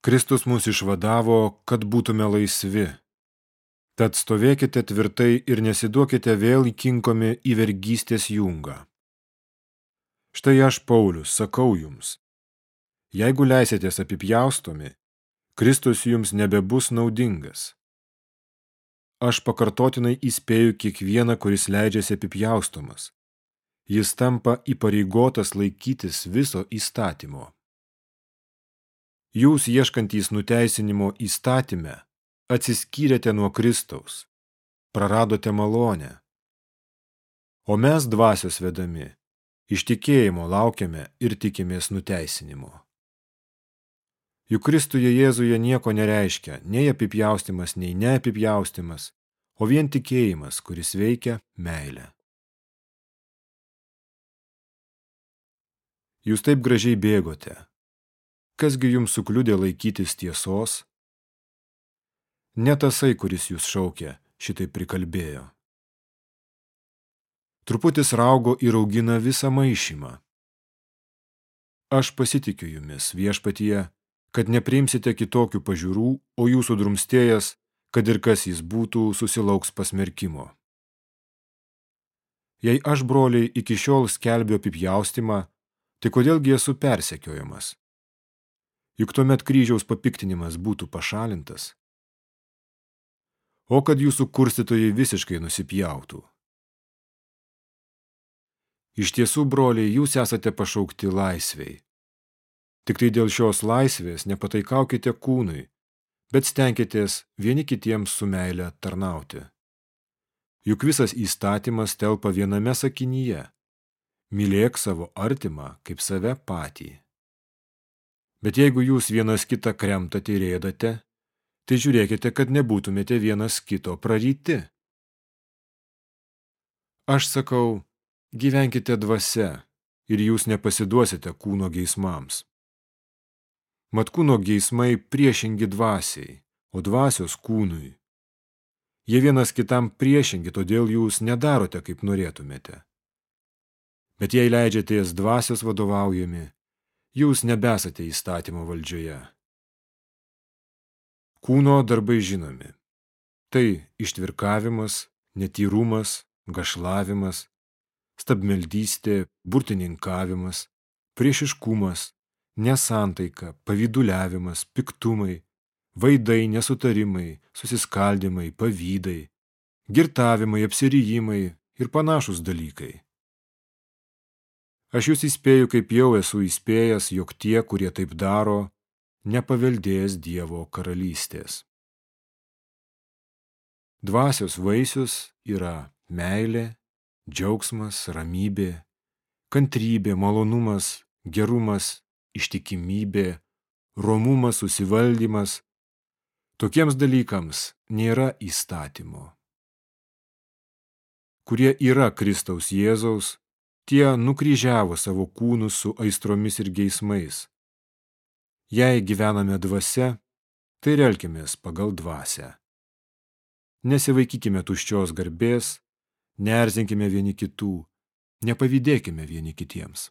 Kristus mus išvadavo, kad būtume laisvi. Tad stovėkite tvirtai ir nesiduokite vėl įkinkomi į vergystės jungą. Štai aš, Paulius, sakau jums. Jeigu leisitės apipjaustomi, Kristus jums nebebus naudingas. Aš pakartotinai įspėju kiekvieną, kuris leidžiasi apipjaustomas. Jis tampa įpareigotas laikytis viso įstatymo. Jūs ieškantys nuteisinimo įstatymę, atsiskyrėte nuo Kristaus, praradote malonę. O mes dvasios vedami, iš tikėjimo laukiame ir tikimės nuteisinimo. Juk Kristuje Jėzuje nieko nereiškia nei apipjaustimas, nei neapipjaustimas, o vien tikėjimas, kuris veikia meilę. Jūs taip gražiai bėgote, Kasgi jums sukliudė laikytis tiesos? Ne tasai, kuris jūs šaukė, šitai prikalbėjo. Truputis raugo ir augina visą maišymą. Aš pasitikiu jumis viešpatyje, kad nepriimsite kitokių pažiūrų, o jūsų drumstėjas, kad ir kas jis būtų, susilauks pasmerkimo. Jei aš, broliai, iki šiol skelbiu apipjaustimą, tai kodėlgi esu persekiojamas? Juk tuomet kryžiaus papiktinimas būtų pašalintas. O kad jūsų kurstytojai visiškai nusipjautų. Iš tiesų, broliai, jūs esate pašaukti laisviai. Tik tai dėl šios laisvės nepataikaukite kūnui, bet stenkitės vieni kitiems su meile tarnauti. Juk visas įstatymas telpa viename sakinyje. Mylėk savo artimą kaip save patį. Bet jeigu jūs vienas kitą kremtate ir ėdate, tai žiūrėkite, kad nebūtumėte vienas kito praryti. Aš sakau, gyvenkite dvasia ir jūs nepasiduosite kūno geismams. Mat kūno geismai priešingi dvasiai, o dvasios kūnui. Jie vienas kitam priešingi, todėl jūs nedarote, kaip norėtumėte. Bet jei leidžiatės dvasios vadovaujami, jūs nebesate įstatymo valdžioje. Kūno darbai žinomi. Tai ištvirkavimas, netyrumas, gašlavimas, stabmeldystė, burtininkavimas, priešiškumas, nesantaika, pavyduliavimas, piktumai, vaidai, nesutarimai, susiskaldimai, pavydai, girtavimai, apsirijimai ir panašus dalykai. Aš jūs įspėju, kaip jau esu įspėjęs, jog tie, kurie taip daro, nepaveldės Dievo karalystės. Dvasios vaisius yra meilė, džiaugsmas, ramybė, kantrybė, malonumas, gerumas, ištikimybė, romumas, susivaldymas. Tokiems dalykams nėra įstatymo. Kurie yra Kristaus Jėzaus, Tie nukryžiavo savo kūnus su aistromis ir geismais. Jei gyvename dvasia, tai relkimės pagal dvasę. Nesivaikykime tuščios garbės, neerzinkime vieni kitų, nepavydėkime vieni kitiems.